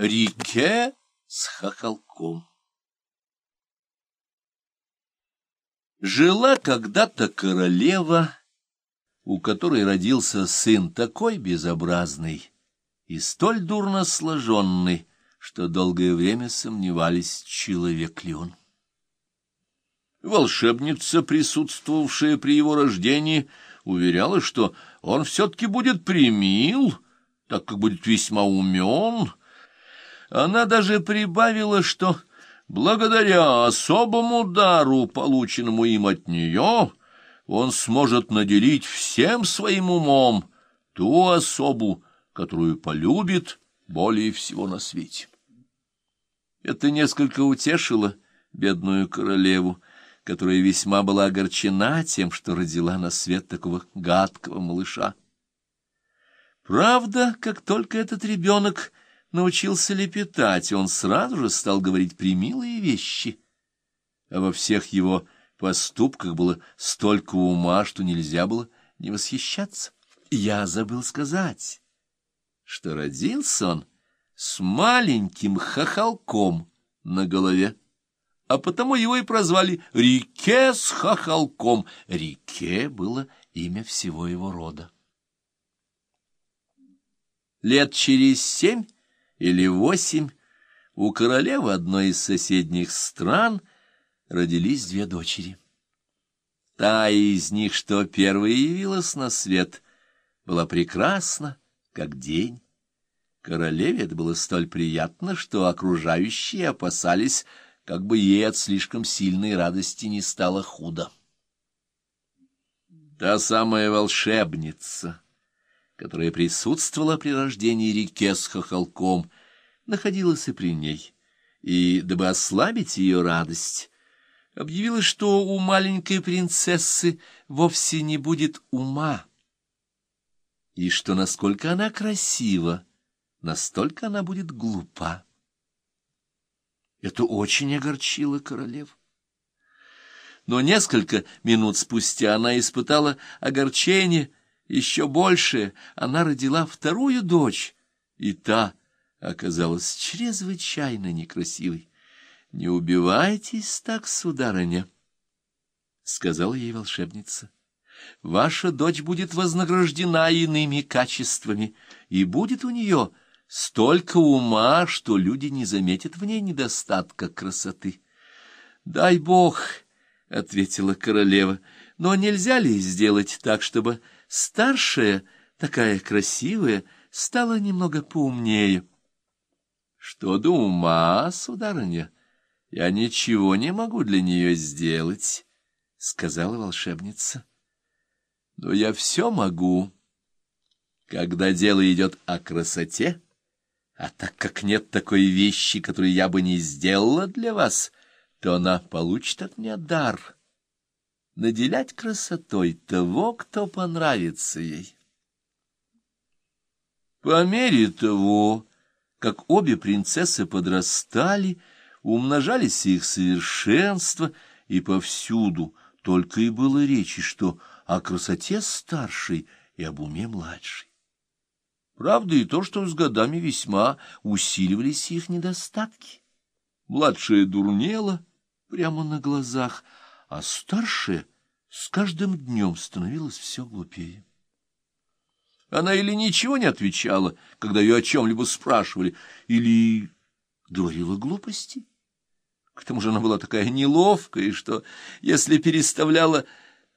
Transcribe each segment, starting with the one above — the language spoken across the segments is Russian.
Рике с хохолком. Жила когда-то королева, у которой родился сын такой безобразный и столь дурно сложенный, что долгое время сомневались, человек ли он. Волшебница, присутствовавшая при его рождении, уверяла, что он все-таки будет примил, так как будет весьма умен. Она даже прибавила, что благодаря особому дару, полученному им от нее, он сможет наделить всем своим умом ту особу, которую полюбит более всего на свете. Это несколько утешило бедную королеву, которая весьма была огорчена тем, что родила на свет такого гадкого малыша. Правда, как только этот ребенок научился лепетать, он сразу же стал говорить примилые вещи, а во всех его поступках было столько ума, что нельзя было не восхищаться. Я забыл сказать, что родился он с маленьким хохолком на голове а потому его и прозвали Рике с хохолком. Рике было имя всего его рода. Лет через семь или восемь у королевы одной из соседних стран родились две дочери. Та из них, что первая явилась на свет, была прекрасна, как день. Королеве это было столь приятно, что окружающие опасались, как бы ей от слишком сильной радости не стало худо. Та самая волшебница, которая присутствовала при рождении реке с хохолком, находилась и при ней, и, дабы ослабить ее радость, объявила, что у маленькой принцессы вовсе не будет ума, и что насколько она красива, настолько она будет глупа. Это очень огорчило королеву. Но несколько минут спустя она испытала огорчение еще большее. Она родила вторую дочь, и та оказалась чрезвычайно некрасивой. — Не убивайтесь так, сударыня, — сказала ей волшебница. — Ваша дочь будет вознаграждена иными качествами, и будет у нее Столько ума, что люди не заметят в ней недостатка красоты. — Дай бог, — ответила королева, — но нельзя ли сделать так, чтобы старшая, такая красивая, стала немного поумнее? — Что до ума, сударыня, я ничего не могу для нее сделать, — сказала волшебница. — Но я все могу. Когда дело идет о красоте, — а так как нет такой вещи, которую я бы не сделала для вас, то она получит от меня дар — наделять красотой того, кто понравится ей. По мере того, как обе принцессы подрастали, умножались их совершенство, и повсюду только и было речи, что о красоте старшей и об уме младшей. Правда и то, что с годами весьма усиливались их недостатки. Младшая дурнела прямо на глазах, а старшая с каждым днем становилась все глупее. Она или ничего не отвечала, когда ее о чем-либо спрашивали, или говорила глупости. К тому же она была такая неловкая, что, если переставляла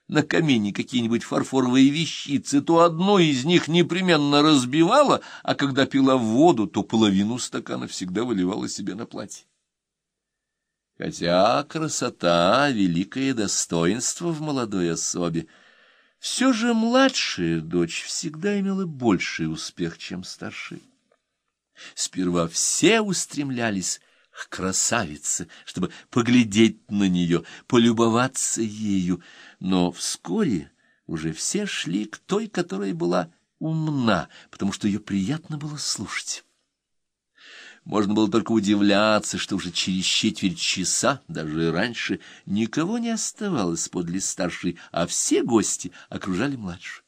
на камине какие-нибудь фарфоровые вещицы, то одну из них непременно разбивала, а когда пила воду, то половину стакана всегда выливала себе на платье. Хотя красота — великое достоинство в молодой особе, все же младшая дочь всегда имела больший успех, чем старшая. Сперва все устремлялись к красавице, чтобы поглядеть на нее, полюбоваться ею, но вскоре уже все шли к той, которая была умна, потому что ее приятно было слушать. Можно было только удивляться, что уже через четверть часа, даже раньше, никого не оставалось подле старшей, а все гости окружали младшую.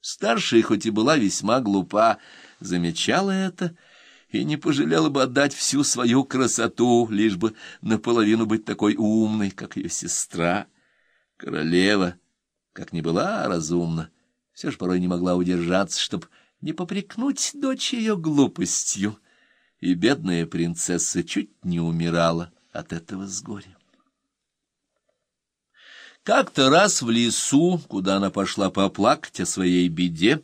Старшая, хоть и была весьма глупа, замечала это и не пожалела бы отдать всю свою красоту, лишь бы наполовину быть такой умной, как ее сестра. Королева, как ни была разумна, все же порой не могла удержаться, чтобы не попрекнуть дочь ее глупостью, и бедная принцесса чуть не умирала от этого с горя. Как-то раз в лесу, куда она пошла поплакать о своей беде,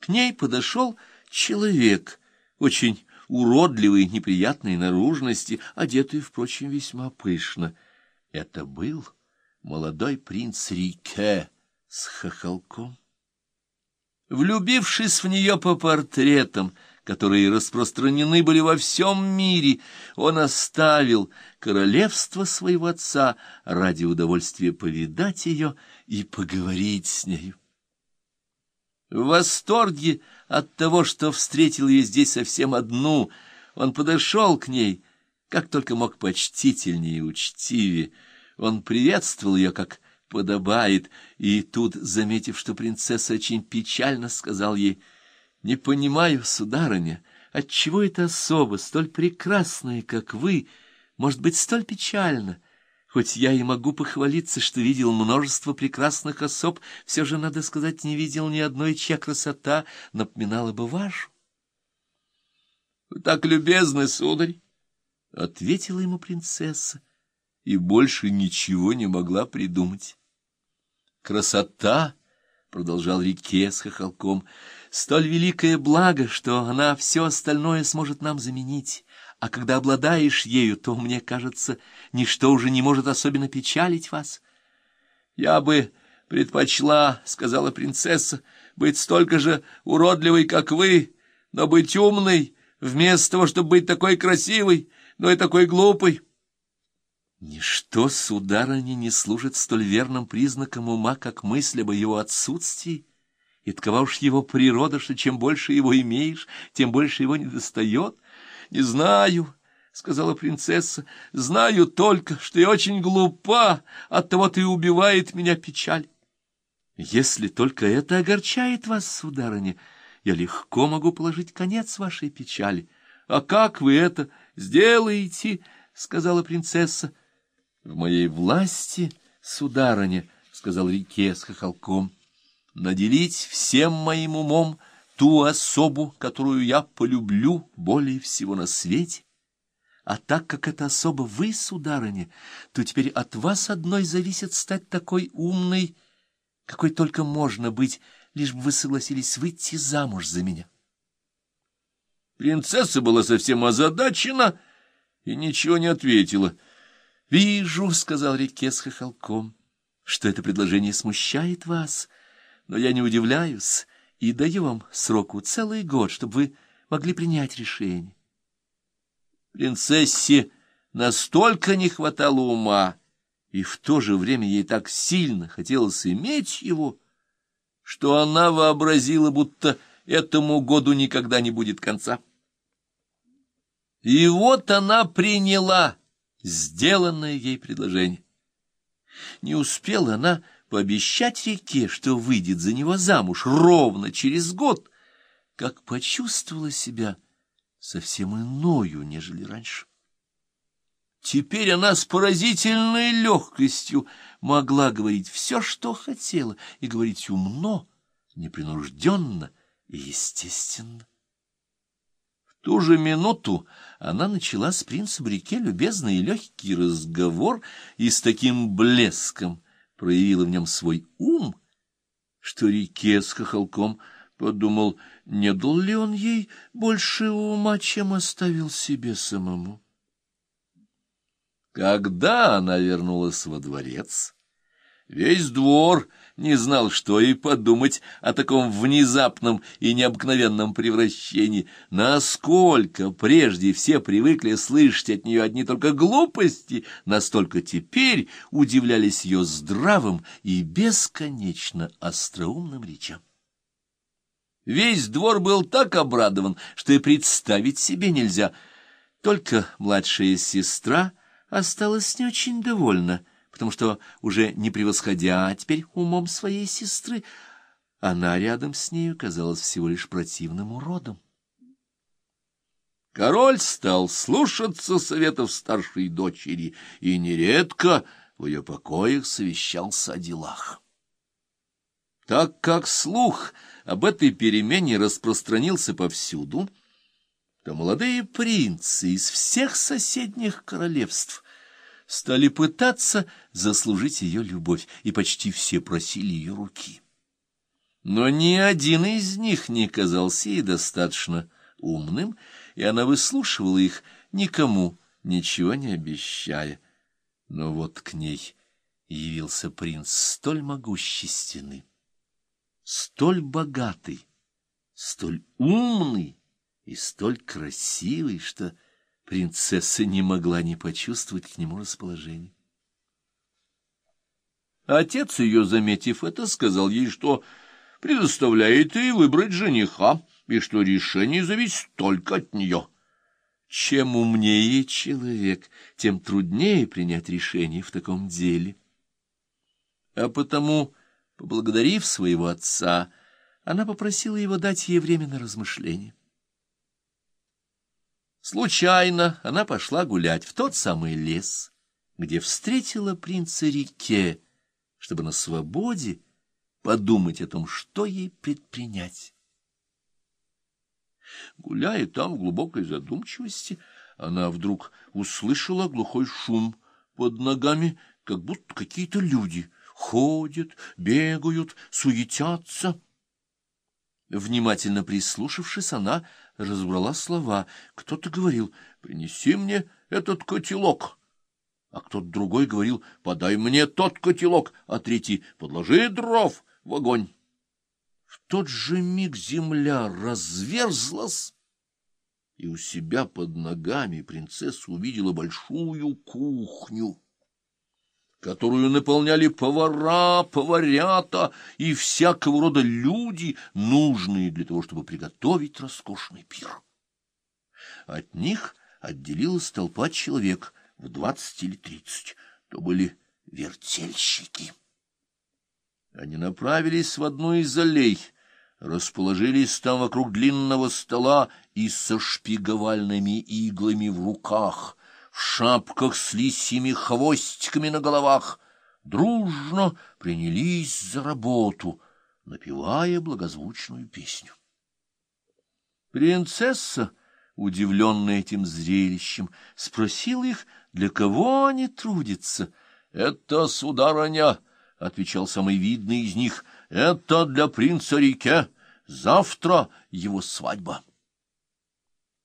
к ней подошел человек, очень уродливой, неприятной наружности, одетый, впрочем, весьма пышно. Это был молодой принц Рике с хохолком. Влюбившись в нее по портретам, которые распространены были во всем мире, он оставил королевство своего отца ради удовольствия повидать ее и поговорить с нею. В восторге от того, что встретил ее здесь совсем одну, он подошел к ней, как только мог почтительнее и учтивее. Он приветствовал ее, как подобает, и тут, заметив, что принцесса очень печально, сказал ей, «Не понимаю, сударыня, отчего эта особа, столь прекрасная, как вы, может быть столь печальна?» Хоть я и могу похвалиться, что видел множество прекрасных особ, все же, надо сказать, не видел ни одной, чья красота напоминала бы вашу. — Вы так любезны, сударь! — ответила ему принцесса, и больше ничего не могла придумать. — Красота! — продолжал Рике с хохолком, — столь великое благо, что она все остальное сможет нам заменить а когда обладаешь ею, то, мне кажется, ничто уже не может особенно печалить вас. — Я бы предпочла, — сказала принцесса, — быть столько же уродливой, как вы, но быть умной, вместо того, чтобы быть такой красивой, но и такой глупой. Ничто, сударыня, не служит столь верным признаком ума, как мысль об его отсутствии, и такова уж его природа, что чем больше его имеешь, тем больше его недостает —— Не знаю, — сказала принцесса, — знаю только, что я очень глупа, оттого-то и убивает меня печаль. Если только это огорчает вас, сударыня, я легко могу положить конец вашей печали. А как вы это сделаете? — сказала принцесса. — В моей власти, сударыня, — сказал Рике с хохолком, — наделить всем моим умом ту особу, которую я полюблю более всего на свете. А так как это особо вы, сударыня, то теперь от вас одной зависит стать такой умной, какой только можно быть, лишь бы вы согласились выйти замуж за меня. Принцесса была совсем озадачена и ничего не ответила. — Вижу, — сказал Реке с хохолком, — что это предложение смущает вас, но я не удивляюсь и даю вам сроку целый год, чтобы вы могли принять решение. Принцессе настолько не хватало ума, и в то же время ей так сильно хотелось иметь его, что она вообразила, будто этому году никогда не будет конца. И вот она приняла сделанное ей предложение. Не успела она пообещать реке, что выйдет за него замуж ровно через год, как почувствовала себя совсем иною, нежели раньше. Теперь она с поразительной легкостью могла говорить все, что хотела, и говорить умно, непринужденно и естественно. В ту же минуту она начала с принцем реке любезный и легкий разговор и с таким блеском — проявила в нем свой ум, что реке с хохолком подумал, не дал ли он ей больше ума, чем оставил себе самому. Когда она вернулась во дворец, весь двор не знал, что и подумать о таком внезапном и необыкновенном превращении. Насколько прежде все привыкли слышать от нее одни только глупости, настолько теперь удивлялись ее здравым и бесконечно остроумным речам. Весь двор был так обрадован, что и представить себе нельзя. Только младшая сестра осталась не очень довольна — потому что, уже не превосходя теперь умом своей сестры, она рядом с нею казалась всего лишь противным уродом. Король стал слушаться советов старшей дочери и нередко в ее покоях совещался о делах. Так как слух об этой перемене распространился повсюду, то молодые принцы из всех соседних королевств стали пытаться заслужить ее любовь, и почти все просили ее руки. Но ни один из них не казался ей достаточно умным, и она выслушивала их, никому ничего не обещая. Но вот к ней явился принц столь могущественный, столь богатый, столь умный и столь красивый, что принцесса не могла не почувствовать к нему расположение. Отец ее, заметив это, сказал ей, что предоставляет ей выбрать жениха, и что решение зависит только от нее. Чем умнее человек, тем труднее принять решение в таком деле. А потому, поблагодарив своего отца, она попросила его дать ей время на размышление. Случайно она пошла гулять в тот самый лес, где встретила принца Рике, чтобы на свободе подумать о том, что ей предпринять. Гуляя там в глубокой задумчивости, она вдруг услышала глухой шум под ногами, как будто какие-то люди ходят, бегают, суетятся. Внимательно прислушавшись, она разобрала слова. Кто-то говорил «Принеси мне этот котелок», а кто-то другой говорил «Подай мне тот котелок», а третий «Подложи дров в огонь». В тот же миг земля разверзлась, и у себя под ногами принцесса увидела большую кухню которую наполняли повара, поварята и всякого рода люди, нужные для того, чтобы приготовить роскошный пир. От них отделилась толпа человек в двадцать или тридцать. То были вертельщики. Они направились в одну из аллей, расположились там вокруг длинного стола и со шпиговальными иглами в руках — в шапках с лисьими хвостиками на головах, дружно принялись за работу, напевая благозвучную песню. Принцесса, удивленная этим зрелищем, спросила их, для кого они трудятся. — Это, сударыня, — отвечал самый видный из них, — это для принца Рике. Завтра его свадьба.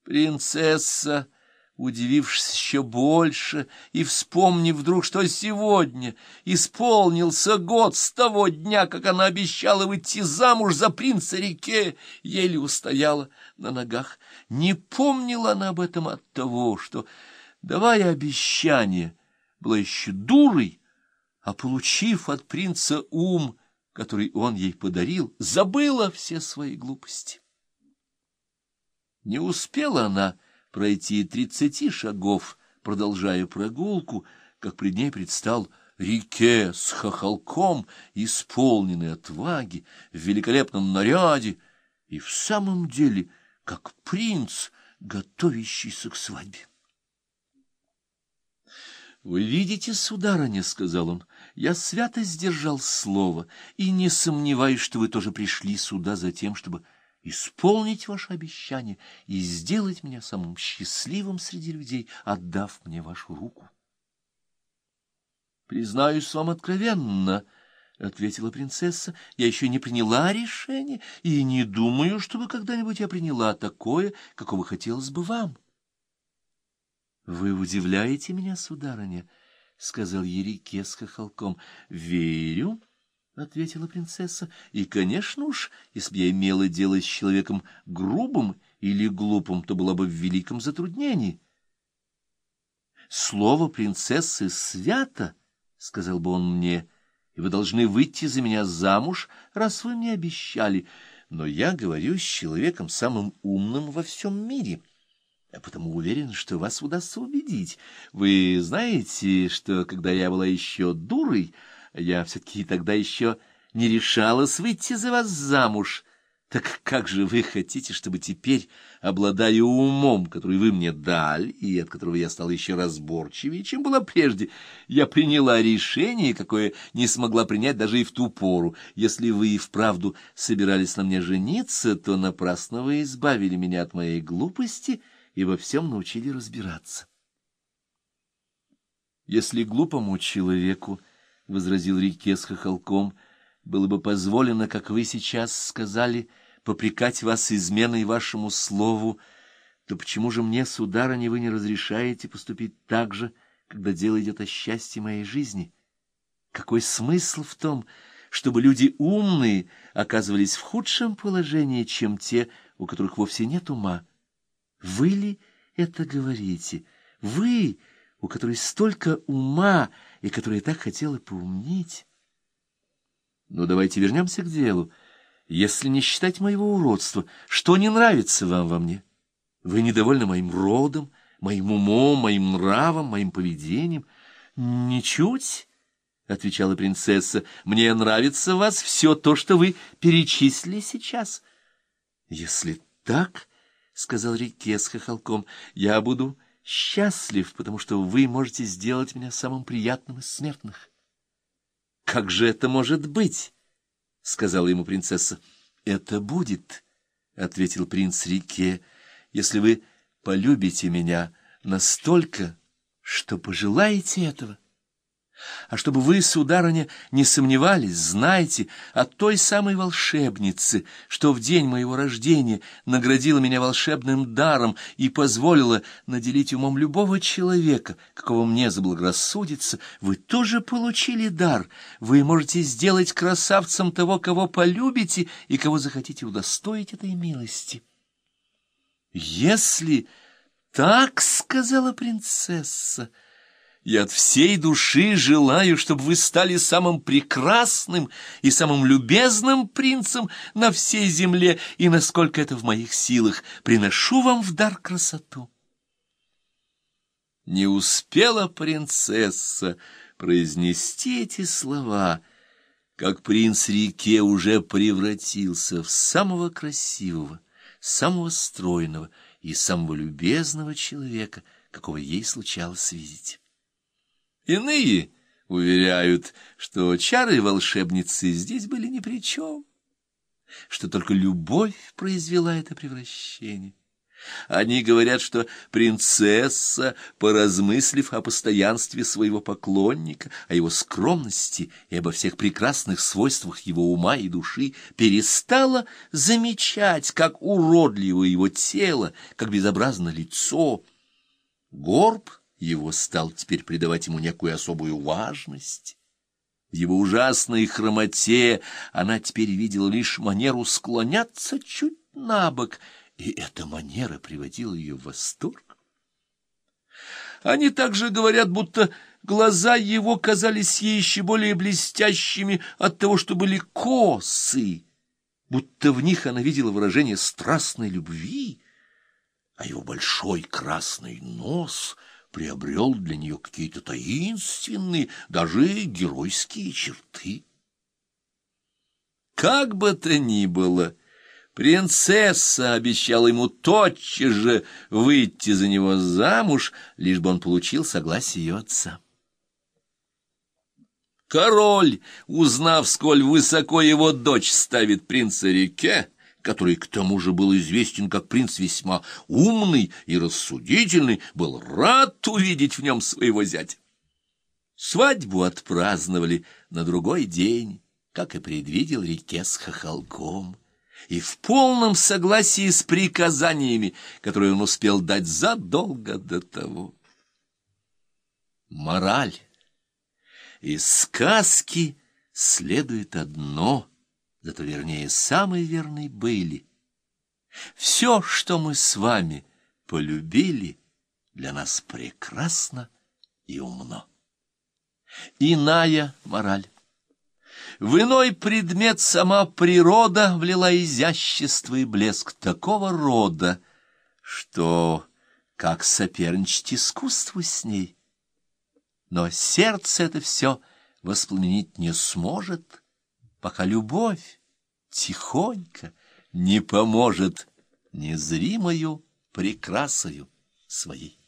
Принцесса удивившись еще больше и вспомнив вдруг, что сегодня исполнился год с того дня, как она обещала выйти замуж за принца реке, еле устояла на ногах. Не помнила она об этом от того, что, давая обещание, была еще дурой, а, получив от принца ум, который он ей подарил, забыла все свои глупости. Не успела она пройти тридцати шагов, продолжая прогулку, как пред ней предстал реке с хохолком, исполненный отваги, в великолепном наряде, и в самом деле, как принц, готовящийся к свадьбе. — Вы видите, сударыня, — сказал он, — я свято сдержал слово, и не сомневаюсь, что вы тоже пришли сюда за тем, чтобы исполнить ваше обещание и сделать меня самым счастливым среди людей, отдав мне вашу руку. — Признаюсь вам откровенно, — ответила принцесса, — я еще не приняла решение и не думаю, чтобы когда-нибудь я приняла такое, какого хотелось бы вам. — Вы удивляете меня, сударыня, — сказал Ерике с хохолком. — Верю. —— ответила принцесса, — и, конечно уж, если бы я имела дело с человеком грубым или глупым, то была бы в великом затруднении. — Слово принцессы свято, — сказал бы он мне, — и вы должны выйти за меня замуж, раз вы мне обещали, но я говорю с человеком самым умным во всем мире. Я потому уверен, что вас удастся убедить. Вы знаете, что когда я была еще дурой, я все-таки тогда еще не решалась выйти за вас замуж, Так как же вы хотите, чтобы теперь, обладая умом, который вы мне дали, и от которого я стал еще разборчивее, чем была прежде, я приняла решение, какое не смогла принять даже и в ту пору. Если вы и вправду собирались на мне жениться, то напрасно вы избавили меня от моей глупости и во всем научили разбираться. Если глупому человеку, — возразил Рике с хохолком, — было бы позволено, как вы сейчас сказали, попрекать вас изменой вашему слову, то почему же мне, сударыня, вы не разрешаете поступить так же, когда дело идет о счастье моей жизни? Какой смысл в том, чтобы люди умные оказывались в худшем положении, чем те, у которых вовсе нет ума? Вы ли это говорите? Вы у которой столько ума и которая так хотела поумнеть. Ну, давайте вернемся к делу. Если не считать моего уродства, что не нравится вам во мне? Вы недовольны моим родом, моим умом, моим нравом, моим поведением? Ничуть, — отвечала принцесса, — мне нравится в вас все то, что вы перечислили сейчас. Если так, — сказал Рике с хохолком, — я буду счастлив, потому что вы можете сделать меня самым приятным из смертных. — Как же это может быть? — сказала ему принцесса. — Это будет, — ответил принц Рике, — если вы полюбите меня настолько, что пожелаете этого. А чтобы вы, сударыня, не сомневались, знайте от той самой волшебницы, что в день моего рождения наградила меня волшебным даром и позволила наделить умом любого человека, какого мне заблагорассудится, вы тоже получили дар. Вы можете сделать красавцем того, кого полюбите и кого захотите удостоить этой милости. Если так, — сказала принцесса, — я от всей души желаю, чтобы вы стали самым прекрасным и самым любезным принцем на всей земле, и, насколько это в моих силах, приношу вам в дар красоту. Не успела принцесса произнести эти слова, как принц Рике уже превратился в самого красивого, самого стройного и самого любезного человека, какого ей случалось видеть. Иные уверяют, что чары волшебницы здесь были ни при чем, что только любовь произвела это превращение. Они говорят, что принцесса, поразмыслив о постоянстве своего поклонника, о его скромности и обо всех прекрасных свойствах его ума и души, перестала замечать, как уродливо его тело, как безобразно лицо. Горб — его стал теперь придавать ему некую особую важность. В его ужасной хромоте она теперь видела лишь манеру склоняться чуть на бок, и эта манера приводила ее в восторг. Они также говорят, будто глаза его казались ей еще более блестящими от того, что были косы, будто в них она видела выражение страстной любви, а его большой красный нос — приобрел для нее какие-то таинственные, даже геройские черты. Как бы то ни было, принцесса обещала ему тотчас же выйти за него замуж, лишь бы он получил согласие отца. Король, узнав, сколь высоко его дочь ставит принца Реке, который к тому же был известен как принц весьма умный и рассудительный, был рад увидеть в нем своего зятя. Свадьбу отпраздновали на другой день, как и предвидел Рике с хохолком, и в полном согласии с приказаниями, которые он успел дать задолго до того. Мораль. Из сказки следует одно — зато вернее самой верной были. Все, что мы с вами полюбили, для нас прекрасно и умно. Иная мораль. В иной предмет сама природа влила изящество и блеск такого рода, что как соперничать искусству с ней. Но сердце это все воспламенить не сможет — пока любовь тихонько, не поможет незримою прекрасою своей.